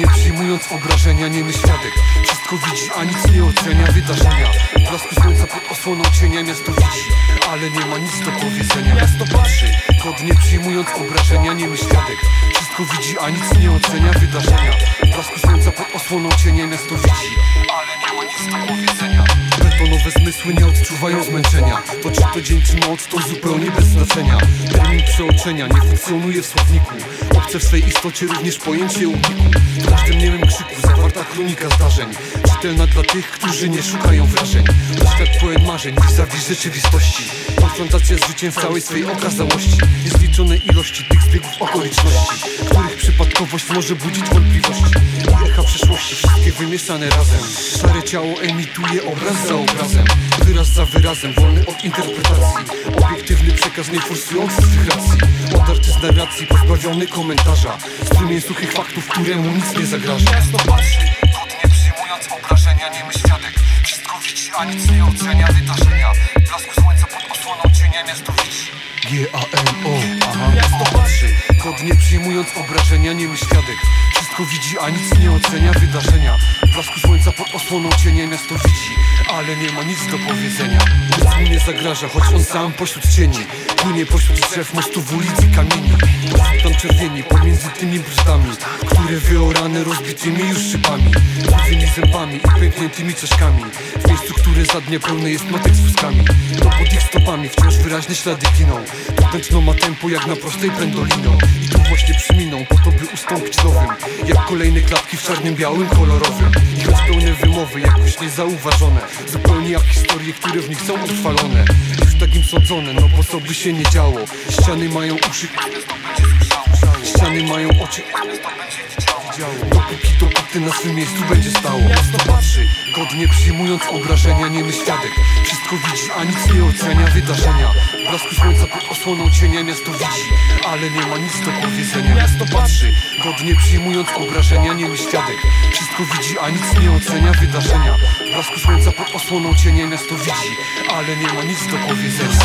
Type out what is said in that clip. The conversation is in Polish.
przyjmując obrażenia, niemy świadek. Wszystko widzi, a nic nie ocenia wydarzenia. Blasku słońca pod osłoną cienia miasto widzi Ale nie ma nic do powiedzenia. Miasto patrzy, godnie przyjmując obrażenia, niemy świadek. Wszystko widzi, a nic nie ocenia wydarzenia. Blasku słońca pod osłoną cienia miasto widzi Ale nie ma nic do powiedzenia. Betonowe zmysły nie odczuwają zmęczenia. To czy to dzień czy noc to zupełnie bez znaczenia przeoczenia nie funkcjonuje w słowniku. Obce w swej istocie również pojęcie uniku W każdym niemym krzyku zawarta kronika zdarzeń Dla tych, którzy nie szukają wrażeń. To świat pełen marzeń, vis-a-vis rzeczywistości. Konfrontacja z życiem w całej swej okazałości. Niezliczone ilości tych zbiegów okoliczności Których przypadkowość może budzić wątpliwości. Echa przeszłości, wszystkie wymieszane razem. Szare ciało emituje obraz za obrazem. Wyraz za wyrazem, wolny od interpretacji. Obiektywny przekaz, nie forsujący swych racji. Odarty z narracji, pozbawiony komentarza. Strumień suchych faktów, któremu nic nie zagraża. Miasto patrzy, godnie przyjmując obrażenia, niemy świadek Wszystko widzi, a nic nie ocenia wydarzenia. Blasku słońca pod osłoną cienia miasto widzi. G-A-M-O, aha. Miasto patrzy, godnie przyjmując obrażenia, niemy świadek Wszystko widzi, a nic nie ocenia wydarzenia. W blasku słońca pod osłoną cienia miasto widzi Ale nie ma nic do powiedzenia. Nic mu nie zagraża, choć on sam pośród cieni. Płynie pośród drzew, mostów, ulic i kamieni. Tam czerwieni pomiędzy tymi brzdami Które wyorane rozbitymi już szybami. Trudzymi zębami i pękniętymi czaszkami. W miejscu, które za dnia pełne jest matek z wózkami. To pod ich stopami wciąż wyraźne ślady giną. To ma tempo jak na prostej tu właśnie przyminą po to by ustąpić nowym. Jak kolejne klapki w czarnym, białym, kolorowym. I choć pełne wymowy jakoś niezauważone. Zupełnie jak historie, które w nich są utrwalone. Już tak im sądzone, no bo co by się nie działo. Ściany mają uszy, Ściany mają oczy, widziało Dopóki, dopóty na swym miejscu będzie stało. Miasto patrzy, godnie przyjmując obrażenia, niemy świadek. Wszystko widzi, a nic nie ocenia wydarzenia. Blasku słońca pod osłoną cienia miasto widzi Ale nie ma nic do powiedzenia. Miasto patrzy, godnie przyjmując obrażenia, niemy świadek. Wszystko widzi, a nic nie ocenia wydarzenia. Blasku słońca pod osłoną cienia miasto widzi Ale nie ma nic do powiedzenia